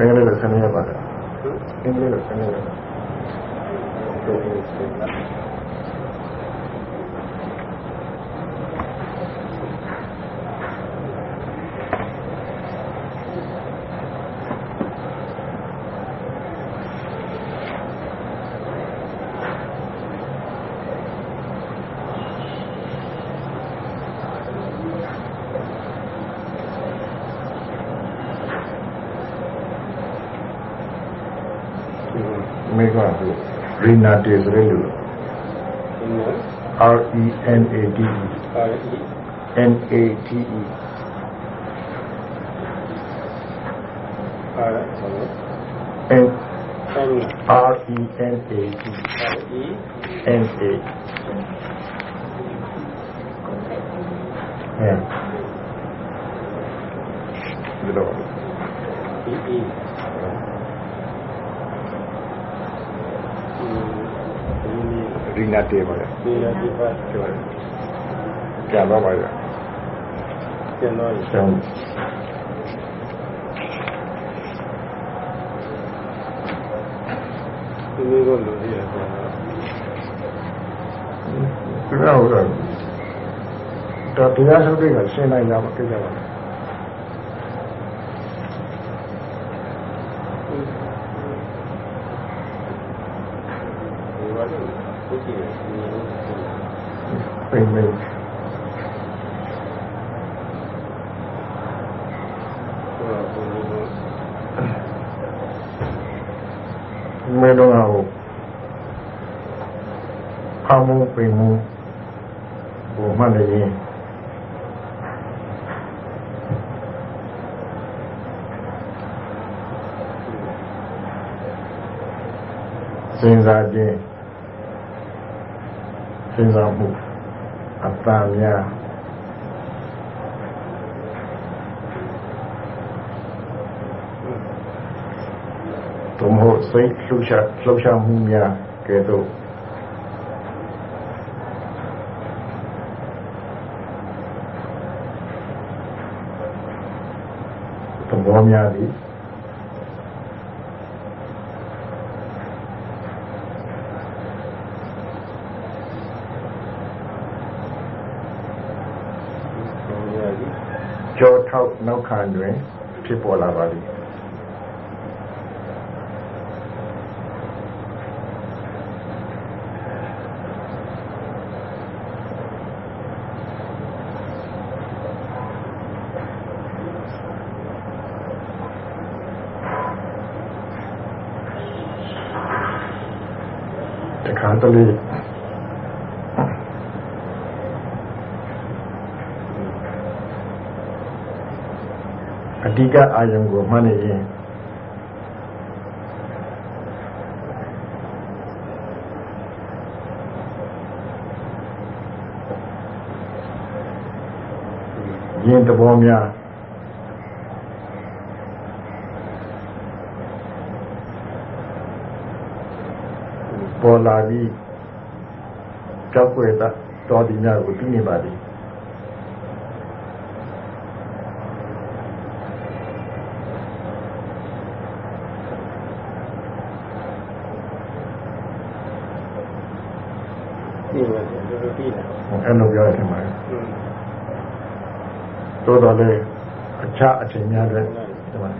നിങ്ങളുടെ ലക്ഷണീയമാണ് നിങ്ങളുടെ ലക്ഷണീയമാണ് ရီနာတေဆိုတဲ့လူ R E N A D E N A T E N R E N A D N A ရီနာတေပါလေရီနာတေပါကျော်ကျော်တော့ပါလေကျော်တော့ကျော်ဒီလိုလိုလိုရတယ်ဆိုတော့ဘယ်တော့တော့တရားစုတွေကရှင်းနိုင်ကြမှာကြည့်ကြပါလား ပြင်မေမေတော့ဟိုဖာမှုပင်မှုဟိုမှလည်းရင်စဉ်းစားခြင်းစဉ်းစားမှု vào nhà. Tổng hộ xây sâu sạc sâu sang hôm nhà kể tục tổng hộ nhà đi 2006နောက်ခံတွင်ဖြစ်ပေါ်လာပါသည်တခါတလေ ဓိကအာယုံကိုမှတ်နေရင်ရင်သဘောများပေါ်လာပြီးကြောက်ွယ်တာတော်ဒီများကိုသိနေပါသည်အဲ့ လိုပြောရထင်ပါတယ်သို့တော်လည်းအခြားအချိန်များတဲ့ဒီမှာ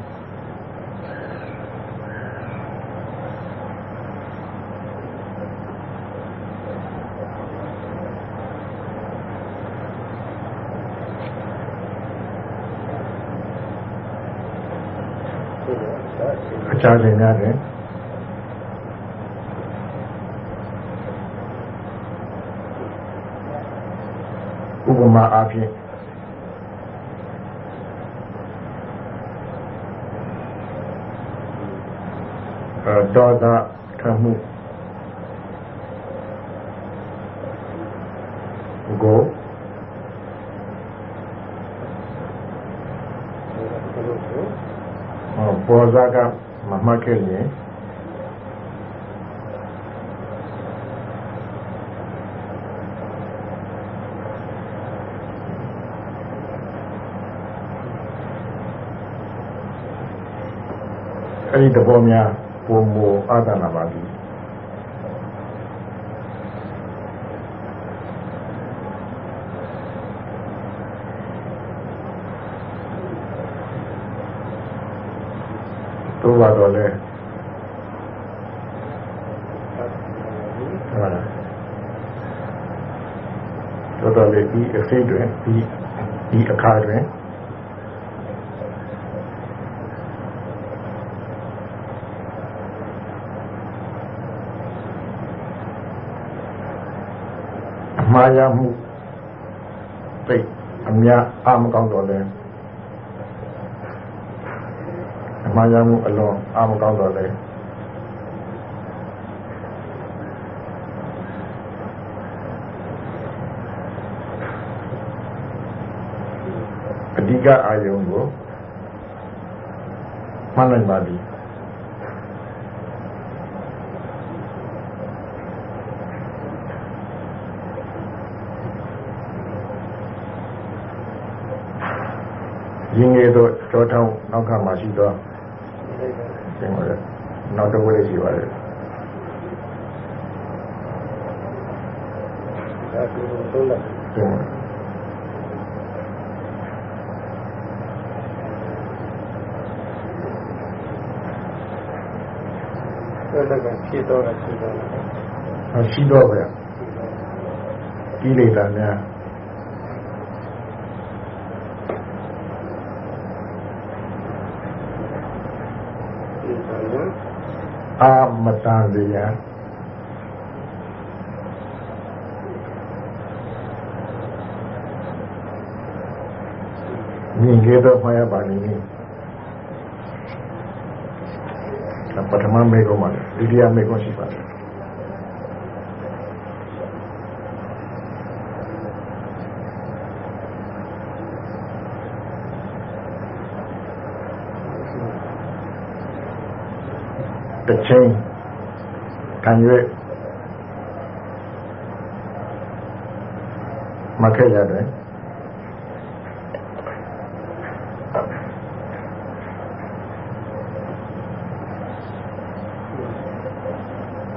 အခြားချိန်များတဲ့ဥ وما آگے۔ دودا ٹھہو گو۔ ہاں، بوزا کا مہما کے لیے۔ အဲ့ဒီသဘောများပုံမအာသနာပါသည်တို့ပါတော့လေဟုတ်လားတော်တော်လေးဒီအစိတ်တွင်ဒီဒီအခါတွင် မှားရမှုသိအများအမကောင်းတော့လဲအမှားရမှုအလွန်အမကောင်းတော့လဲအဓိကအာယုံကိုမှတ်နိုင်ပါသ ရင်ငယ်တော့ကြောထောင်းနောက်ကမှရှိတော့ကျင်းပါလေနောက်တစ်ဝက်ရှိပါတယ်ဒါကဆုံးလိုက်ကျင်းပါအဲ့ဒါကဖြစ်တော့တာရှိတော့တယ်ရှိတော့ပဲကိလေသာများ အာမတန်စေရန်မြင်ခဲ့တော့မှာရပါလိမ့်မယ်ပထမမေကောမှာဒုတိယမေကောရှိပါတယ် တစ်ချိန်ခံရွေးမခဲ့ရတယ်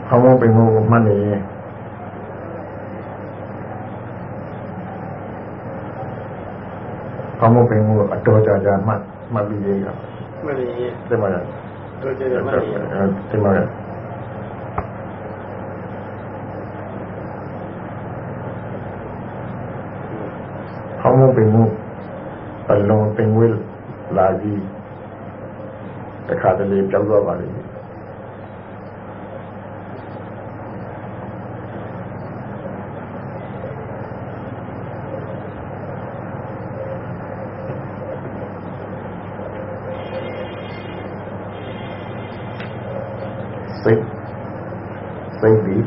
ခေါင်းမပင်ကိုမှတ်နေရင်ခေါင်းမပင်ကိုအတော်ကြာကြာမှတ်မှတ်ပြီးရရမှတ်ရတယ်မှာ တော့ကြည့်ရမှတ်ရတယ်မှာခေါင်းမပင်ကိုအလုံးပင်ဝဲလာပြီးတခါတလေပြောင်းသွားပါလိမ့်မယ်စိတ်စိတ်ဒီ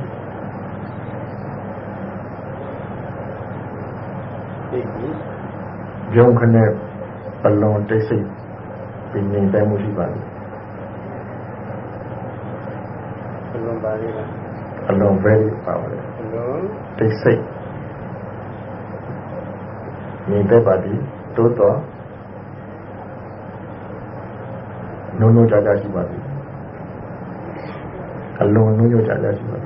စိတ်ဒီ ဂျုံခနဲ့ပလွန်တိတ်စိတ်ပြင်းနေတိုင်းမှုရှိပါလိမ့်ပလွန်ပါလေအလွန် very ပါပါတယ်အလွန်တိတ်စိတ်နေတဲ့ပါဒီတိုးတော့နုံနုံကြကြရှိပါသည်အလွန်နုညွတ်ကြကြရှိပါတယ်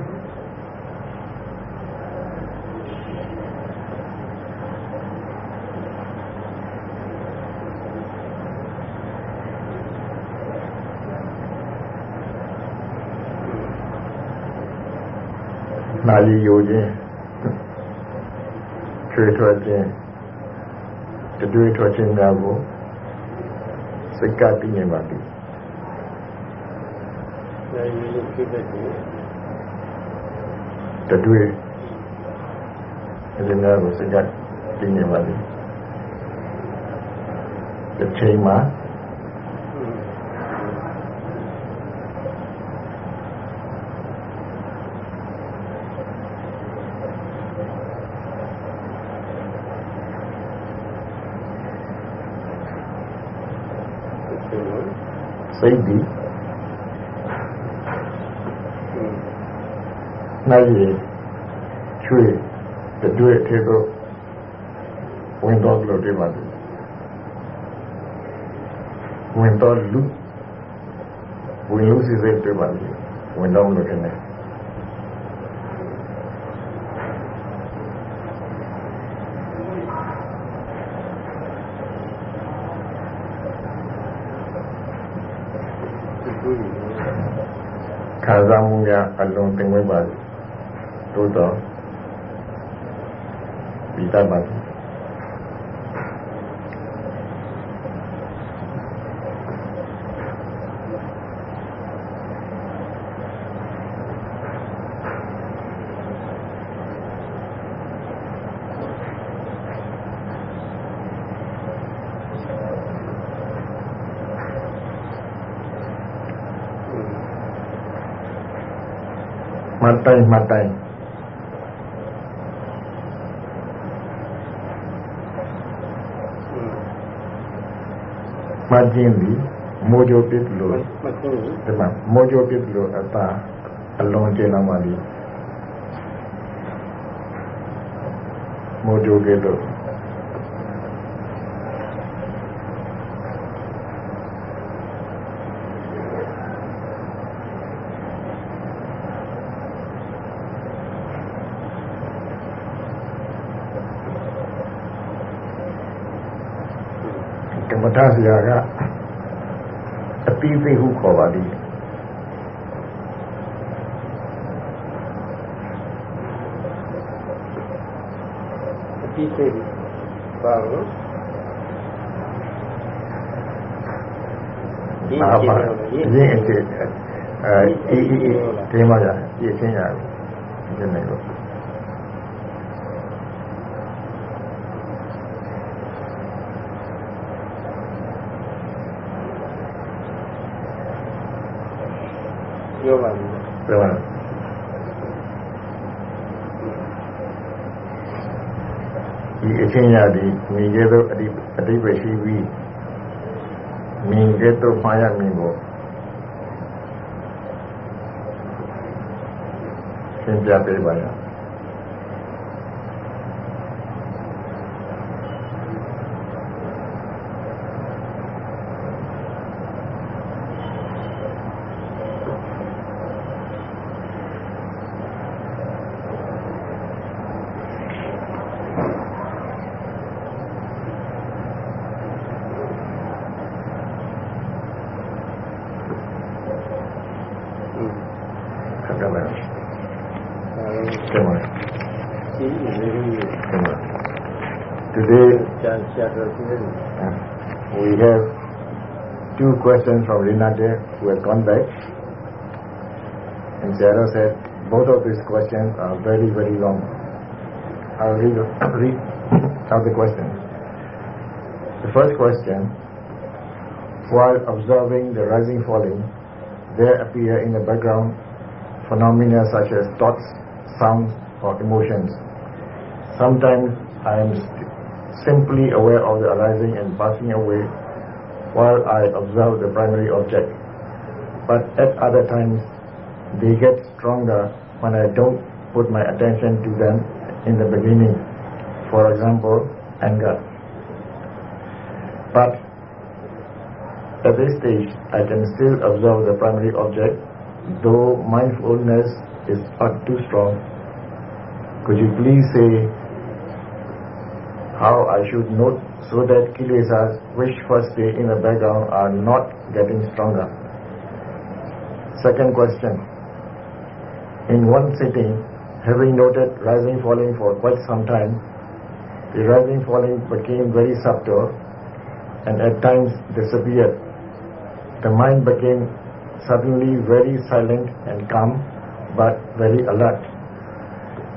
နာယီယိုခြင်းချွေထွက်ခြင်းတတွေးထွက်ခြင်းများကိုစိတ်ကတည်နေပါသည်နိုင်ရည်ဖြစ်တဲ့ကိုတတွေ့အဲဒီများကိုစိတ်ကတည်နေပါလိမ့်တစ်ချိန်မှာ စိတ်ဒီနိုင်ရချွေတတွေ့ထေတော့ဝင်တော့လို့ဒီမှာဝင်တော့လူဝင်လို့စီစိတ်တွေ့ပါလိမ့်ဝင်တော့မလို့ခင်ဗျာ ခံစားမှုများအလုံးတင်ဝဲပါလိမ့်သို့တော့ဒီတတ်ပါလိမ့် မှ တ်တိုင်းမှတ်တိုင်းอืมမှတ်ခြင်းသည်မိုးကြိုပစ်လို့မသိဘူးဒီမှာမိုးကြိုပစ်လို့အသာအလွန်ကျင်းလာမှဒီမိုးကြိုကလို့ ထဆရာကအပိသိဟုခေါ်ပါလိမ့်အပိသိဘာလို့ဘာပါရင်းအစ်ဒီမှာရပြည့်ချင်းရတယ်ဒီနေ့တော့ ပြောပါလိမ့်ပြောပါဒီအချင်းရဒီမိကျတော့အတိအတိပဲရှိပြီးမိကျတော့မှားရမင်းကိုသင်ပြပေးပါရอื Today uh, we have two questions from Renate who has gone back and Sarah said both of these questions are very very long. I'll read, read out the questions. The first question while observing the rising falling there appear in the background phenomena such as thoughts, sounds or emotions. Sometimes I am simply aware of the arising and passing away while I observe the primary object. But at other times, they get stronger when I don't put my attention to them in the beginning. For example, anger. But at this stage, I can still observe the primary object, though mindfulness is not too strong. Could you please say how I should note so that kilesas which first stay in the background are not getting stronger? Second question. In one sitting, having noted rising falling for quite some time, the rising falling became very subtle and at times disappeared. The mind became suddenly very silent and calm, but very alert.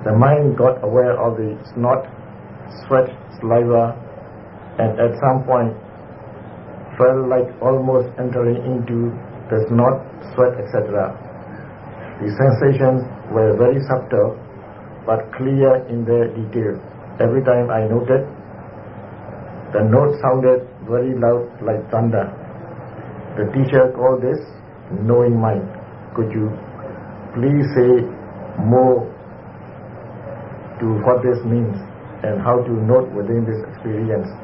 The mind got aware of the snot, sweat, saliva, and at some point felt like almost entering into the snot, sweat, etc. The sensations were very subtle, but clear in their detail. Every time I noted, the note sounded very loud like thunder. The teacher called this knowing mind. Could you please say more to what this means and how to note within this experience?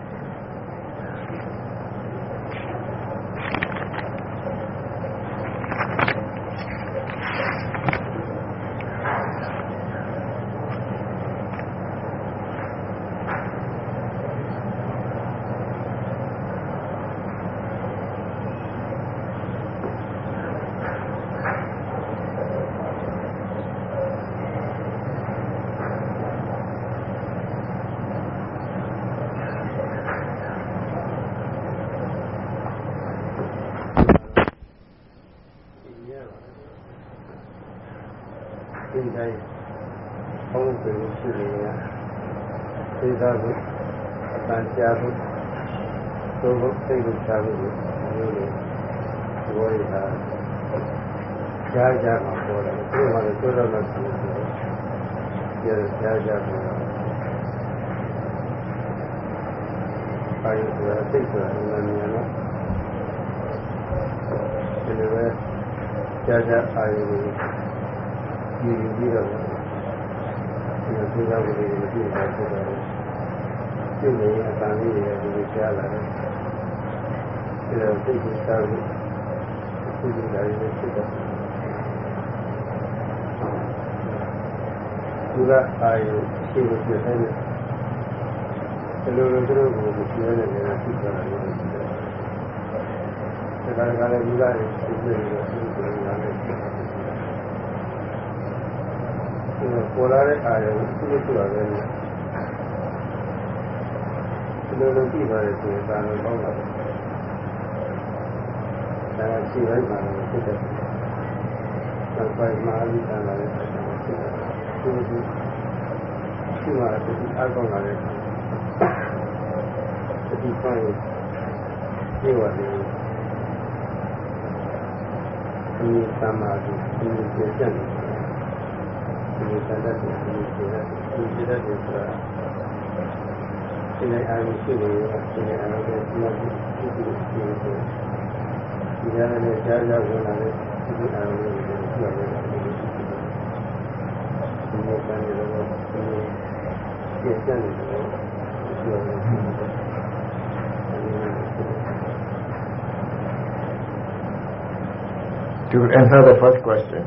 ကြားကြမှာပေါ်တယ်သူကလည်းသိုးတော့လို့ဆိုတော့ကျေကြားကြမှာပါရီဆိုတာစိတ်ဆိုတာအမှန်မြန်တော့ဒီလိုပဲကြားကြအာရုံကိုယူပြီးတော့ဒီလိုသိတာကိုလည်းမသိတာဖြစ်တော့ကျင့်နေအတန်လေးတွေဒီကြားလာတယ်အဲဒါစိတ်ကိုစားလို့ဒီလိုလည်းဖြစ်တော့ သူကအာရုံရှိလို့ဖြစ်တယ်ဒီလိုလိုသူတို့ကိုကြည့်ရတဲ့နေရာဖြစ်သွားတယ်လို့ပြောတယ်။ဒါကလည်းဒီကနေ့ဒီလိုလိုသူတို့ကလည်းဖြစ်တယ်။ပေါ်လာတဲ့အာရုံသူတို့ဆိုတာလည်းဒီလိုလိုကြည့်ပါလေဆိုရင်ဒါလည်းကောင်းတာပဲ။ဒါကရှိလိုက်ပါလို့ဖြစ်တယ်။ဆက်ပိုက်မှာလိတာလည်းဖြစ်တယ်။ သူတို့ရှိမှဒီအကောင်းလာတဲ့ဒီပိုင်းပြေဝတယ်ဒီသမာဓိဒီကျေကျက်ဒီသတ္တဒီကျေကျက်ဒီကျေကျက်ဆိုတာဒီနေ့အားဖြင့်ရှိနေရဒီနေ့အားဖြင့်ဒီမှာဒီဒီဒီဒီဒီရတဲ့ကြားကြဝင်လာတဲ့ဒီအားဖြင့်ဒီလိုရတယ် To answer the first question,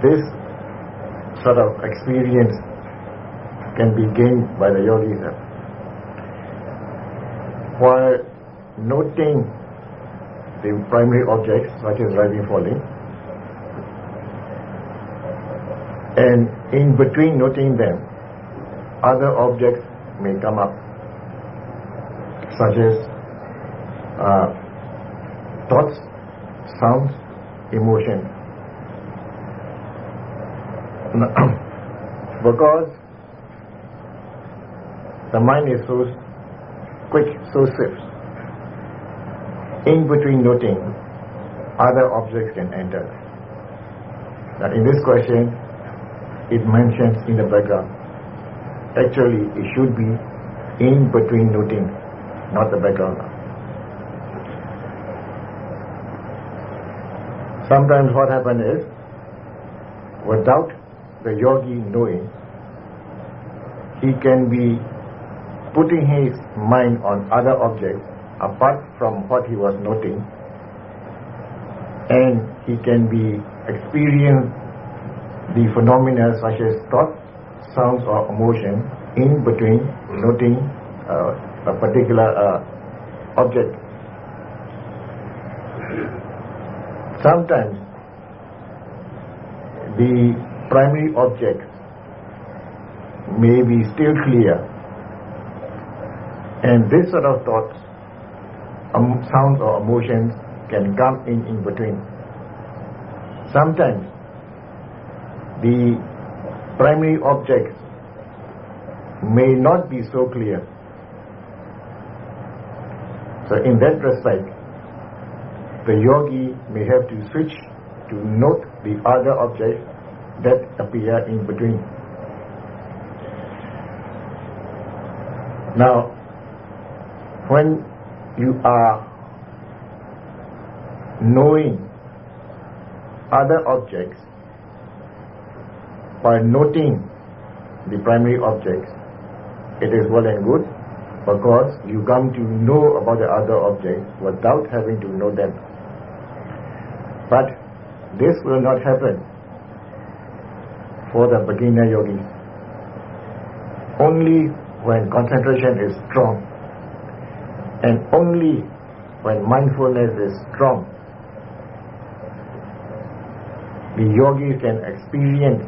this sort of experience can be gained by the yogis. While noting the primary objects such as rising falling, and in between noting them, other objects may come up, such as uh, thoughts sounds, emotion. because the mind is so quick, so swift, in between noting, other objects can enter. Now in this question, it mentions in the background. Actually, it should be in between noting, not the background. Sometimes what happens is, without the yogi knowing, he can be putting his mind on other objects apart from what he was noting, and he can be experience the phenomena such as thought, sounds, or emotion in between noting uh, a particular uh, object Sometimes the primary object may be still clear and this sort of thoughts, um, sounds or emotions can come in in between. Sometimes the primary objects may not be so clear. So in that respect, the yogi may have to switch to note the other objects that appear in between. Now, when you are knowing other objects by noting the primary objects, it is well and good because you come to know about the other objects without having to know them. But this will not happen for the beginner yogis. Only when concentration is strong and only when mindfulness is strong, the yogi can experience,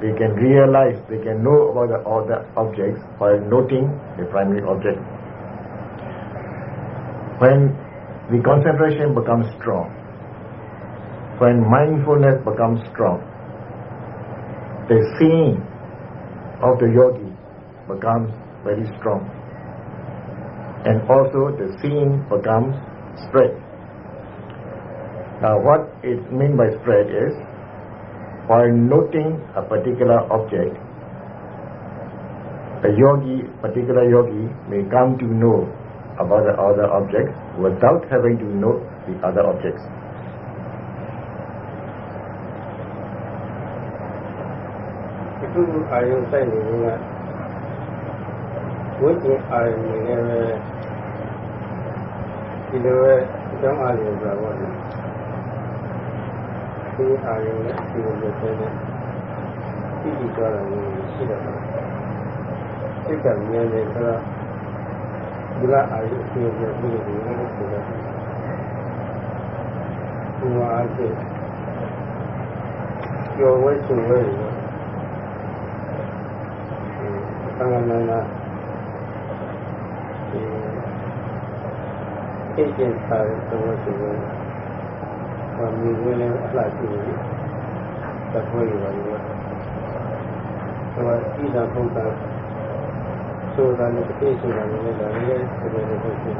they can realize, they can know about the other objects by noting the primary object. When the concentration becomes strong, when mindfulness becomes strong, the seeing of the yogi becomes very strong. And also the seeing becomes spread. Now what it means by spread is, while noting a particular object, a yogi, particular yogi may come to know about the other objects without having to know the other objects. ကိုယ်အာရုံနဲ့ဒီလိုမျိုးပဲနဲ့ပြီးပြီးသွားတာမျိုးရှိတယ်စိတ်ကမြင်နေဆိုတော့ဒီလားအာရုံကိုယ်ကိုယ်ကိုယ်ကိုယ်ကိုဘုရားအဖြစ်ကျော်ဝဲဆိုဝဲသံဃာနာနာအေဂျင့်ပါတော်ဆိုဝဲ ဟောမြေဝင်လည်းအလှရှိတယ်တခွေရပါဘူးဆိုတော့ဤနာဘုရားဆိုတာလည်းတိဆိုတာလည်းလည်းဆိုလိုတဲ့ဖြစ်တယ်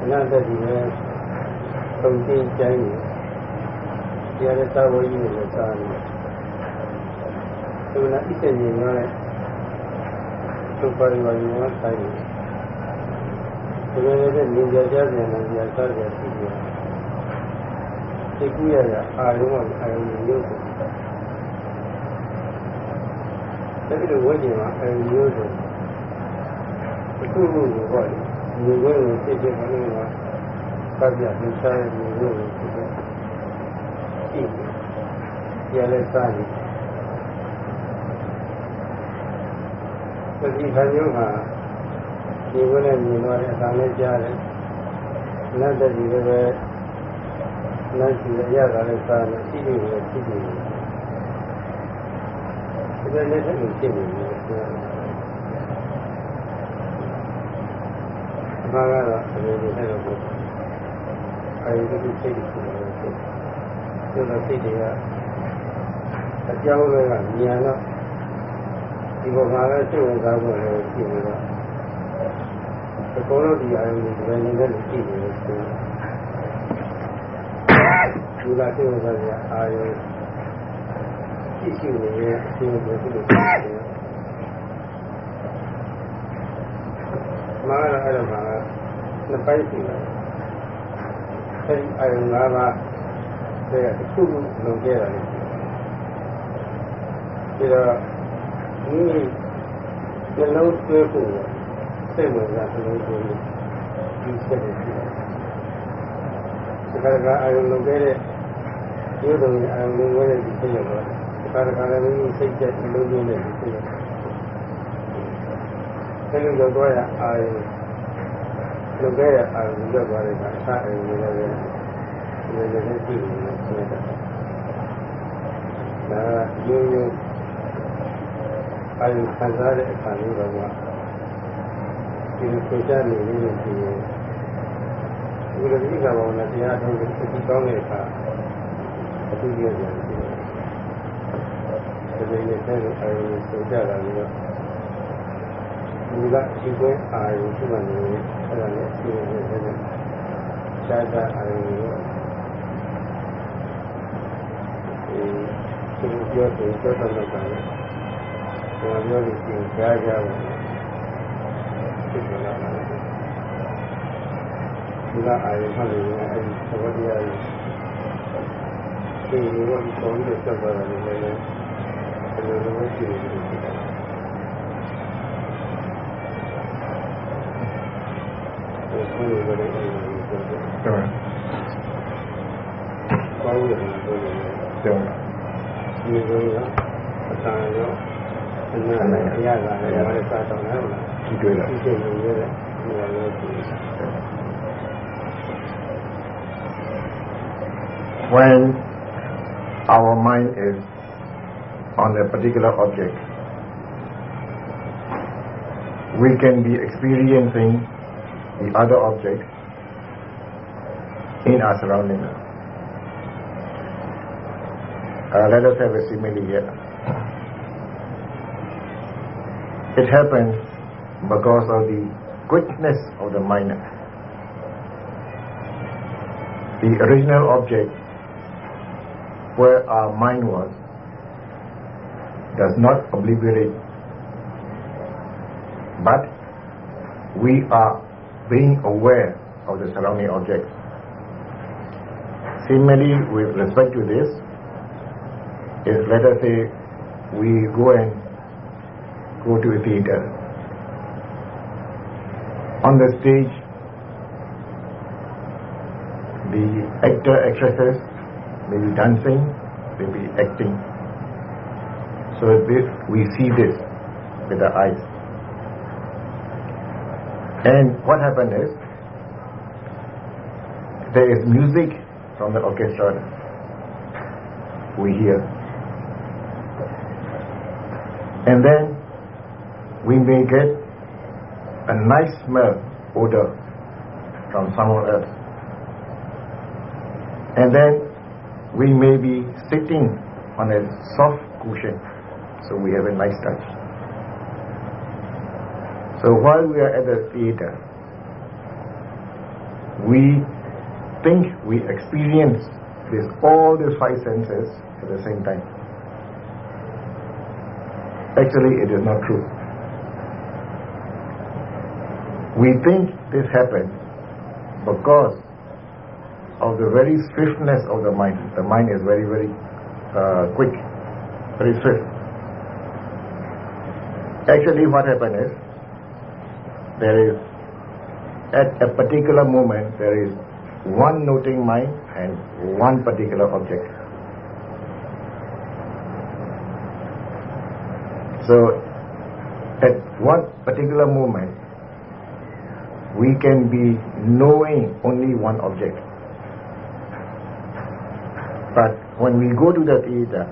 အနာတ္တိလည်းသုံးသိကျိုင်းတယ်တရားတော်သာဝေကြီးကိုလည်းသာတယ်သူနာဣတ္တဉ္ဇောနဲ့သုပါရိဝါယဝဆိုင်တယ်ဒီလိုနဲ့မြင်ကြကြတဲ့ဉာဏ်ကြတဲ့ဖြစ်တယ် ဒီကူရရအာရုံကအာရုံမျိုးကိုတကယ်လို့ဝိညာဉ်မှာအမျိုးစုံအခုခုကိုဟောတယ်ဒီဝိညာဉ်ဖြစ်တဲ့ဘယ်လိုလဲကပ်ပြသိစားတဲ့ဒီဝိညာဉ်ဖြစ်တဲ့ဒီရလည်းစားတယ်ပฏิခါမျိုးမှာဒီဝိညာဉ်မြင်တော့တဲ့အတန်လေးကြားတယ်နတ်တည်းလည်းပဲ နတ်ကြီးရရတာလည်းစားတယ်ရှိတယ်လည်းရှိတယ်ဒီလိုနဲ့အဲ့လိုဖြစ်နေတယ်အမှားကတော့ဒီလိုနဲ့အဲ့လိုပေါ့အဲဒီလိုစိတ်ကိုဖြစ်တယ်ဒီလိုစိတ်တွေကအကြောင်းတွေကဉာဏ်တော့ဒီပေါ်မှာလည်းစိတ်ဝင်စားဖို့လည်းရှိနေတော့အကုန်လုံးဒီအရင်ဒီဘယ်နည်းနဲ့ရှိနေလဲဆို ဒီလာစိတ်ဝင်စားရအာရုံရှိရှိနေရဲ့အရှင်ဘုရားဖြစ်လို့မာရအဲ့တော့မှာနှစ်ပိုင်းရှိတယ်အဲဒီအယုံ၅ပါးတဲ့တစ်ခုခုလုံခဲ့တာလေပြီးတော့ဒီနှလုံးသွေးဖို့စိတ်ဝင်စားနှလုံးသွေးဒီစိတ်တွေရှိတယ်ဒီကရကအယုံလုံခဲ့တဲ့ ဒီလိုအယုံလုံခဲ့တဲ့ဒီစိတ်ရောကာရကာရလေးစိတ်ချက်ဒီလိုမျိုးနဲ့ဖြစ်တယ်။အဲဒီလိုတော့ရအာရုံလုပ်ခဲ့ရအာရုံရောက်သွားတဲ့အခါအစားအရုံတွေလည်းဒီလိုလေးကြည့်နေတယ်ဆိုတော့ဒါရိုးရိုးအာရုံခံစားတဲ့အခါမျိုးတော့ဒီလိုပြေချနေနေလို့ဒီလိုဒီကဘောနဲ့တရားထုတ်လို့ဒီကောင်းတဲ့အခါ အတူတူရတယ်ဒီလိုနဲ့ဆဲလို့အာရုံကိုကြတာပြီးတော့ဒီကဒီကွဲအာရုံရှိမှနေအဲ့ဒါနဲ့ဒီလိုနဲ့ဆဲတဲ့ရှားတာအာရုံကိုဒီသူပြောတယ်ပြောတယ်လို့ကလည်းဒီလိုမျိုးကိုကြားကြပါဘူးဒီလိုလားဒီကအာရုံမှလည်းအဲ့ဒီသဘောတရားကြီး ဒီလိုကပုံစံသက်သာတယ်လည်းဘယ်လိုလုပ်ရှိလဲကိုယ်ကလည်းဒီလိုပြောတယ်။ဟုတ်။ဘာလို့လဲဆိုတော့ကျောင်းဒီလိုကအတန်ရောအနန္တရကလည်းဘာလဲစတော့လဲဟုတ်လား။ဒီတွေ့လား။ဒီတွေ့လို့ရတယ်။ဒီလိုလို့ဒီ When our mind is on a particular object, we can be experiencing the other object in our surrounding. Uh, let us have a simile here. It happens because of the quickness of the mind. The original object where our mind was does not obliterate but we are being aware of the surrounding objects. Similarly, with respect to this, is let us say we go and go to a theater. On the stage, the actor, actresses may be dancing, maybe acting. So we see this with the eyes. And what happened is, there is music from the orchestra we hear. And then we may get a nice smell, odor from someone else. And then we may be sitting on a soft cushion, so we have a nice touch. So while we are at the theater, we think we experience this all the five senses at the same time. Actually, it is not true. We think this happens because of the very swiftness of the mind. The mind is very, very uh, quick, very swift. Actually, what happens is there is at a particular moment there is one noting mind and one particular object. So, at one particular moment, we can be knowing only one object. But when we go to the theater,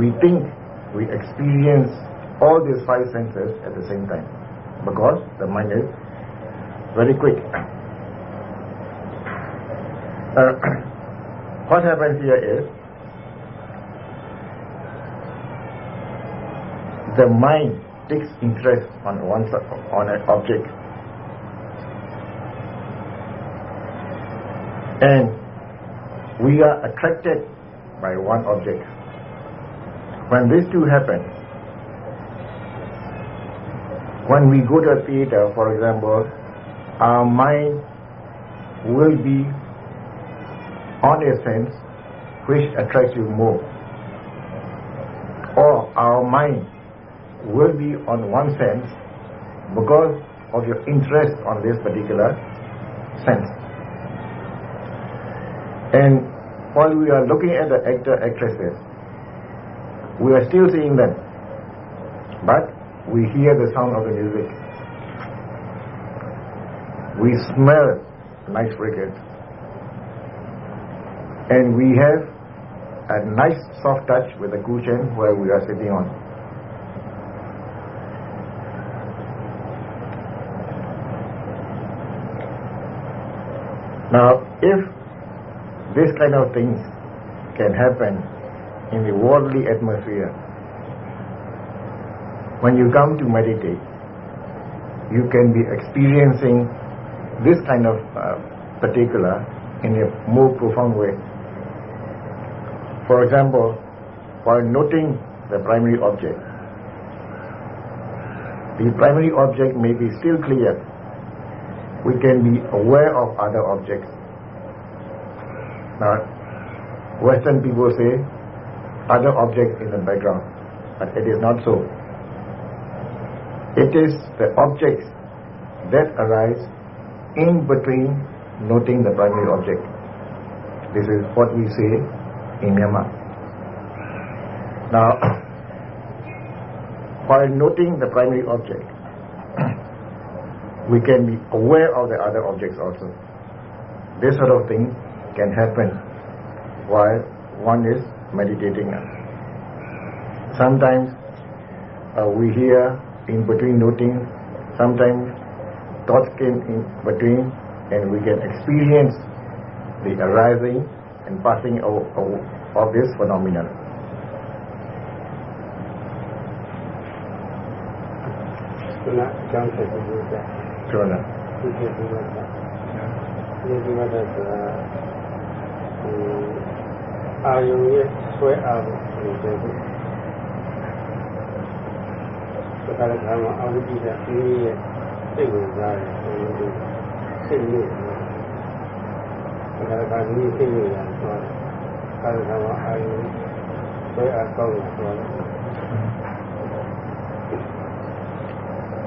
we think we experience all these five senses at the same time because the mind is very quick. Uh, what happens here is the mind takes interest on one on an object and we are attracted by one object. When these two happen, when we go to a theater, for example, our mind will be on a sense which attracts you more. Or our mind will be on one sense because of your interest on this particular sense. And while we are looking at the actor, actresses, we are still seeing them. But we hear the sound of the music. We smell nice fragrance. And we have a nice soft touch with the cushion where we are sitting on. Now, if this kind of things can happen in the worldly atmosphere. When you come to meditate, you can be experiencing this kind of uh, particular in a more profound way. For example, while noting the primary object, the primary object may be still clear. We can be aware of other objects now, Western people say other objects in the background, but it is not so. It is the objects that arise in between noting the primary object. This is what we say in Myanmar. Now, while noting the primary object, we can be aware of the other objects also. This sort of thing can happen. While one is meditating. Sometimes uh, we hear in between noting, sometimes thoughts came in between and we can experience the arising and passing of, of, of this phenomenon. ခုန အာယုံရဲ့ဆွဲအားကိုသိတယ်ဘူးဒါကလည်းကတော့အဝိဇ္ဇာအင်းရဲ့စိတ်ဝင်စားတယ်ဆိုလို့စိတ်လို့ဒါကလည်းဒီစိတ်လို့လာသွားတယ်ဒါကလည်းအာယုံဆွဲအားကောင်းလို့ဆိုတယ်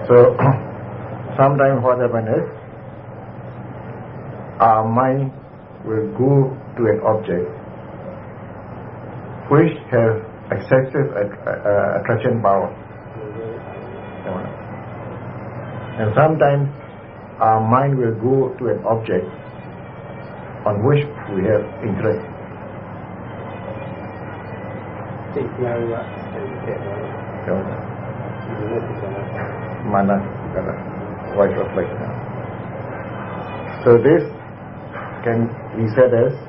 So sometimes what happens is our mind will go to an object which have excessive attraction power. And sometimes our mind will go to an object on which we have interest. So this can be said as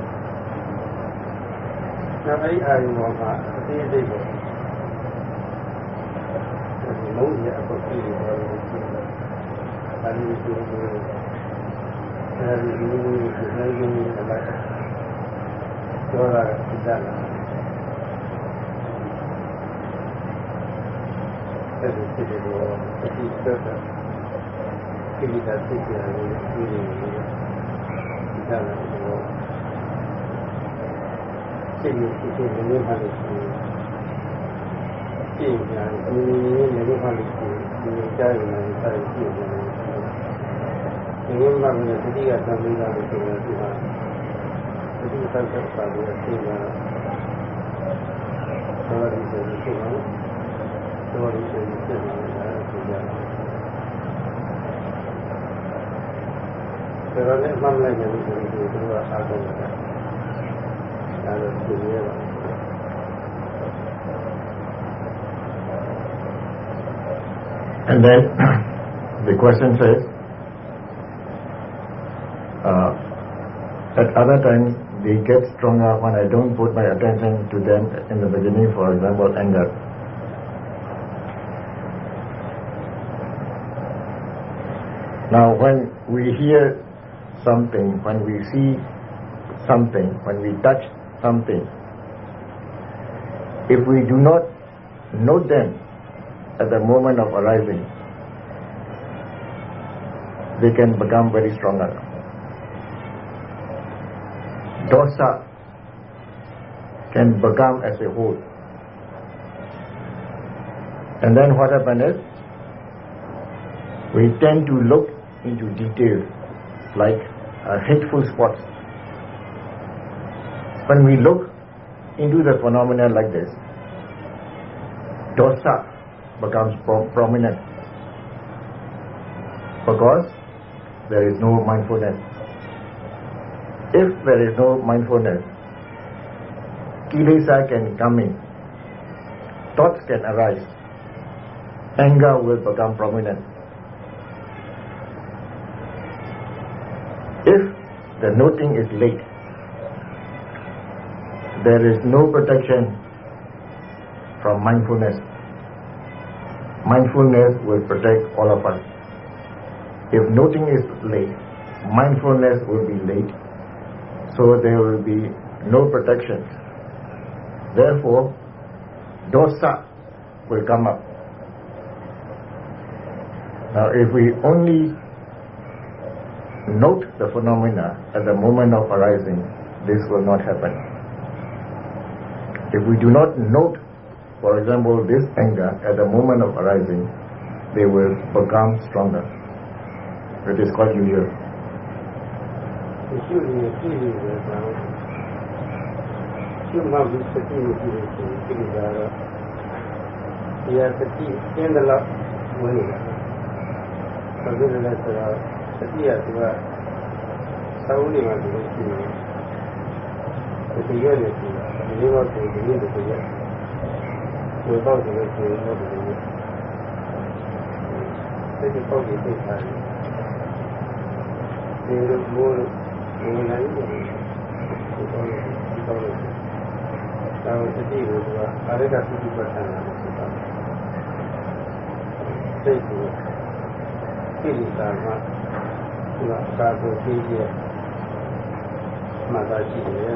နာမည်အာရုံပေါ်မှာအသေးစိတ်ပေါ့မုန်းရအပေါ်ကြည့်ရတယ်ဘာလို့ဒီလိုလဲအဲဒီလိုမျိုးနိုင်ငံရေးအလိုက်ကျော်လာတဲ့ဒါလားအဲဒီဖြစ်တယ်လို့အတိအကျကိလေသာသိကြတယ်လို့ပြောနေတယ်ဒါလား စိတ်ကိုစိတ်ကိုလည်းဟာလို့ရှိရင်စိတ်ညာအမြင်နဲ့လည်းဟာလို့ရှိရင်ဒီကြိုင်နေတာစိတ်ကိုဒီလိုမှလည်းသတိကသံသရာလို့ပြောတာဒီဟာဒီသက်သက်ပါလို့စိတ်ကတော်ရည်စိတ်ကိုတော်ရည်စိတ်ကိုပြောတာဒါလည်းမှန်လိုက်တယ်လို့ဆိုပြီးသူကအားကောင်းတယ် And then the question says, uh, at other times they get stronger when I don't put my attention to them in the beginning, for example, anger. Now, when we hear something, when we see something, when we touch something, if we do not note them at the moment of arriving, they can become very stronger. Dosa can become as a whole. And then what happens is, we tend to look into details like uh, hateful spots. When we look into the phenomena like this, dosa becomes pro- prominent because there is no mindfulness. If there is no mindfulness, kilesa can come in, thoughts can arise, anger will become prominent. If the noting is late, there is no protection from mindfulness. Mindfulness will protect all of us. If noting is late, mindfulness will be late, so there will be no protection. Therefore, dosa will come up. Now, if we only note the phenomena at the moment of arising, this will not happen. If we do not note, for example, this anger at the moment of arising, they will become stronger. It is usual. ရှုနေ လေးပါးကိုဒီလိုလိုရတယ်။ဒီပေါ့ဒီလိုဒီလိုလိုရတယ်။ဒီပေါ့ဒီသိတာ။ဒီလိုမိုးမိုးနိုင်တယ်။ဒီပေါ့ဒီပေါ့လို။ဒါကိုသိဖို့ကအာရကသုတိပတ်ဆံတာဖြစ်တာ။သိဖို့ပြည်သာမှာဒီအစာကိုကြည့်ရမှသာရှိတယ်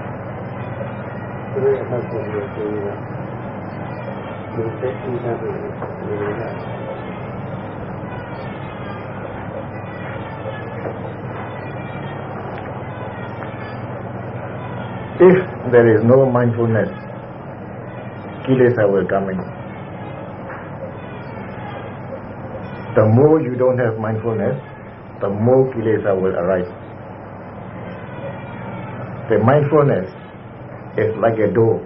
If there is no mindfulness, kilesa will come in. The more you don't have mindfulness, the more kilesa will arise. The mindfulness is like a door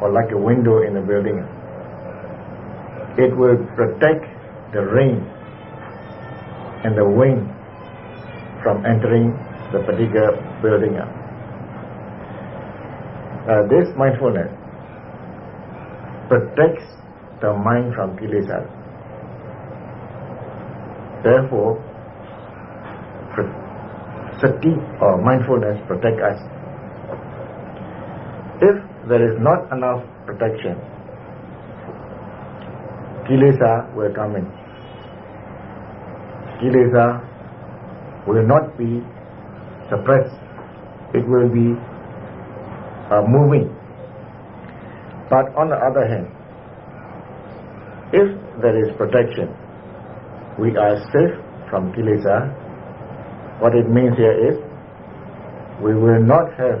or like a window in a building. It will protect the rain and the wind from entering the particular building uh, this mindfulness protects the mind from kilesa. Therefore, sati or mindfulness protect us. There is not enough protection, kilesa will come in. Kilesa will not be suppressed. It will be uh, moving. But on the other hand, if there is protection, we are safe from kilesa. What it means here is we will not have,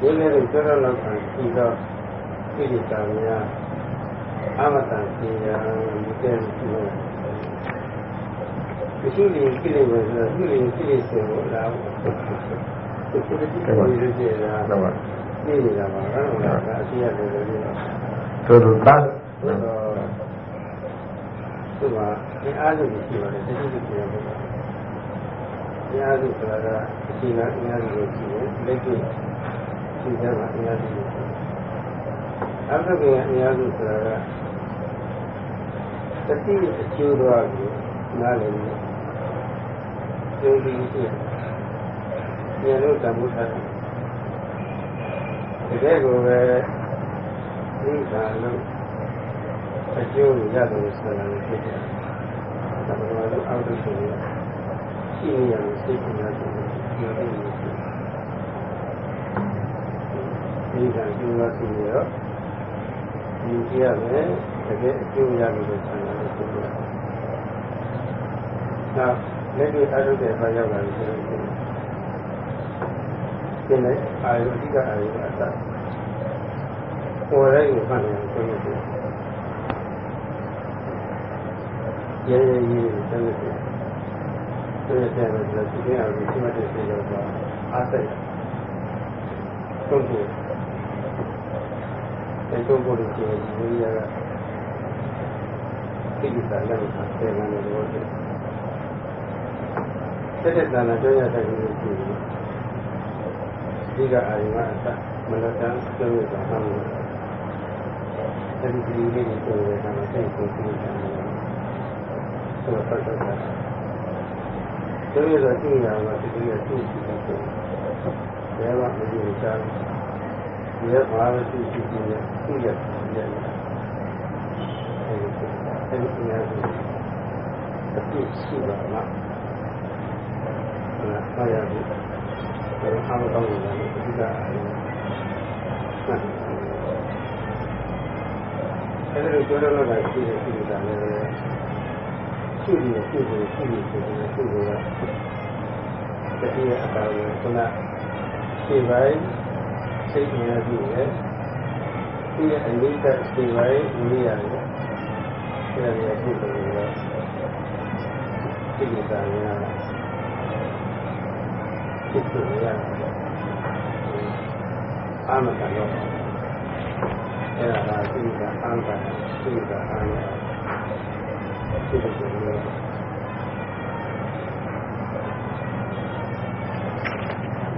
ဝိနည်းသောရလောက်ခံရှိသောကိလေသာများအမတန်ပညာမြတ်တဲ့သူများမရှိရင်ကိလေသာမရှိရင်ကိလေသာကိုလာဘူးဒီလိုကြည့်တာတော့သိနေတာပါတော့အရှိရတယ်လို့ပြောတာတို့တာသူကအားလုံးရှိပါတယ်တချို့ပြောတာအားလုံးဆိုတာကအရှင်ကအများကြီးရှိတယ်လက်တွေ့ ရှိကြမှာအများကြီးကိုအဘကေအများစုဆိုတာကတတိယအကျိုးတော်ကိုနားလည်နေကျိုးပြီးရှိတယ်ဉာဏ်လို့တမှုထားတယ်တကယ်ကိုပဲဒီကံလို့အကျိုးရတယ်ဆိုတာကိုသိတယ်။ဒါပေမဲ့အောက်သိဆိုရင်ရှိနေရလို့စိတ်ကလည်းဒီလိုပြောနေတယ်။ ဒီကံကျိုးရစီရောဒီကြရမယ်တကယ်အကျိုးရလို့ဆိုတာကိုသိတယ်။နောက်လက်တွေ့အားထုတ်တဲ့အခါရောက်လာပြီဆိုတော့ဒီနေ့အာရုံအဓိကအာရုံအတ္တပေါ်ရဲကိုဖတ်နေတယ်ဆိုလို့ရဲရဲရဲဆက်လက်တယ်ဆက်လက်တယ်ဆိုတော့ဒီနေ့အရင်ရှိမှတဲ့စေတော့အားစိတ်သုံးဖို့အဲသုံးဖို့လို့ကျ 中国，在中国的建议为那个这个咱那个在那个多少？这个咱那主要在那个建议，这个阿里嘛，他们那咱中国咱他们，他们这里面的中国他们在公司里干的，做做做做，所以说尽量嘛，这个要注意一点。 ယ်ဘယ်မှာမကြည့်ချာဒီကဘာလို့ကြည့်ကြည့်နေသူ့ရဲ့ရဲ့အဲဒီအဲဒီညာကိုအပြည့်ရှိပါလားဆရာကြီးဘယ်အားတော့လဲဒီကအဲ့ဒါကိုပြောရတော့ရှိတယ်ရှိတာလည်းရှိတယ်ရှိတယ်ရှိတယ်ရှိတယ်ရှိတယ်တတိယအတားကိုခုန စေပိုင်းစိတ်ဉာဏ်ပြုတယ်သူရဲ့အနိစ္စစေပိုင်းဝိရိယနဲ့ဒါတွေကပြုလုပ်လို့သိက္ခာရသိက္ခာရအာမတရောအဲ့ဒါကသိက္ခာအာမတသိက္ခာအာမတသိက္ခာ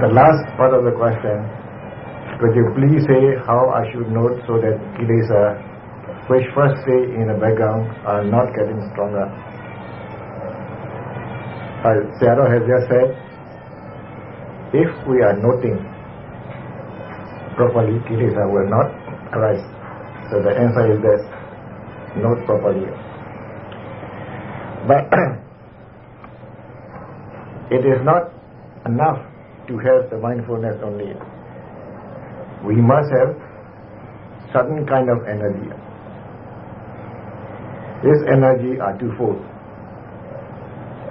The last part of the question, could you please say how I should note so that kilesa, which first stay in the background, are not getting stronger? As Sayadaw has just said, if we are noting properly, kilesa will not arise. So the answer is that note properly. But it is not enough to have the mindfulness only. We must have certain kind of energy. This energy are twofold.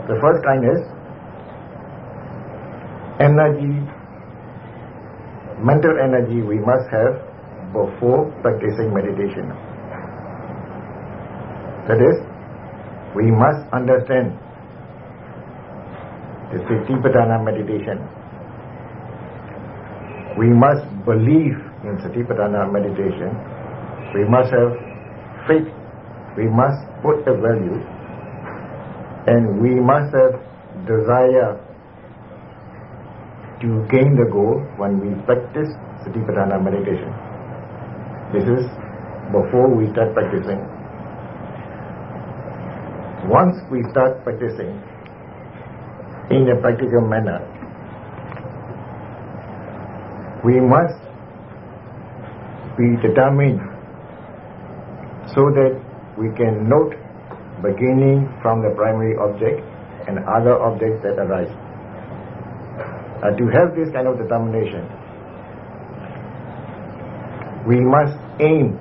The first kind is energy, mental energy we must have before practicing meditation. That is, we must understand the Satipatthana meditation. We must believe in Satipatthana meditation. We must have faith. We must put a value. And we must have desire to gain the goal when we practice Satipatthana meditation. This is before we start practicing. Once we start practicing in a practical manner, we must be determined so that we can note beginning from the primary object and other objects that arise. Uh, to have this kind of determination, we must aim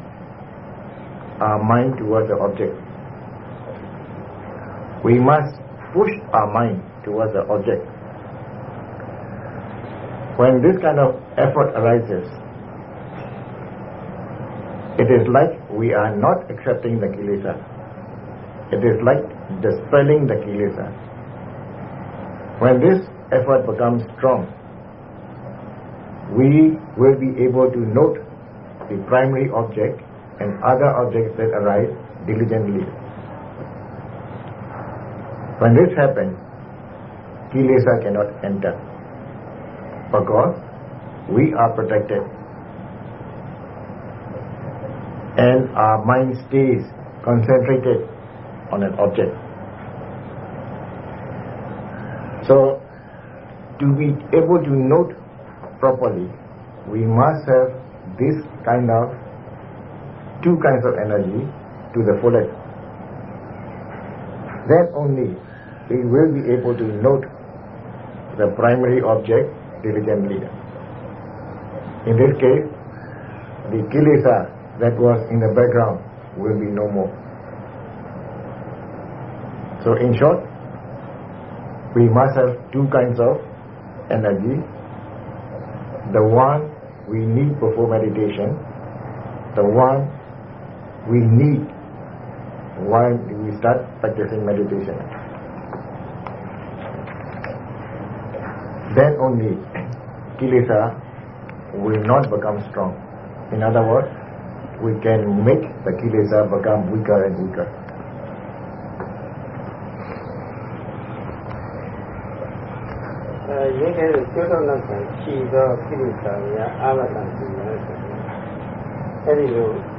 our mind towards the object. We must push our mind towards the object. When this kind of effort arises, it is like we are not accepting the kilesa. It is like dispelling the kilesa. When this effort becomes strong, we will be able to note the primary object and other objects that arise diligently. When this happens, kilesa cannot enter because we are protected and our mind stays concentrated on an object. So, to be able to note properly, we must have this kind of two kinds of energy to the fullest. Then only we will be able to note the primary object diligently. In this case, the kilesa that was in the background will be no more. So in short, we must have two kinds of energy. The one we need before meditation, the one we need do we start practicing meditation? Then only kilesa will not become strong. In other words, we can make the kilesa become weaker and weaker. အဲ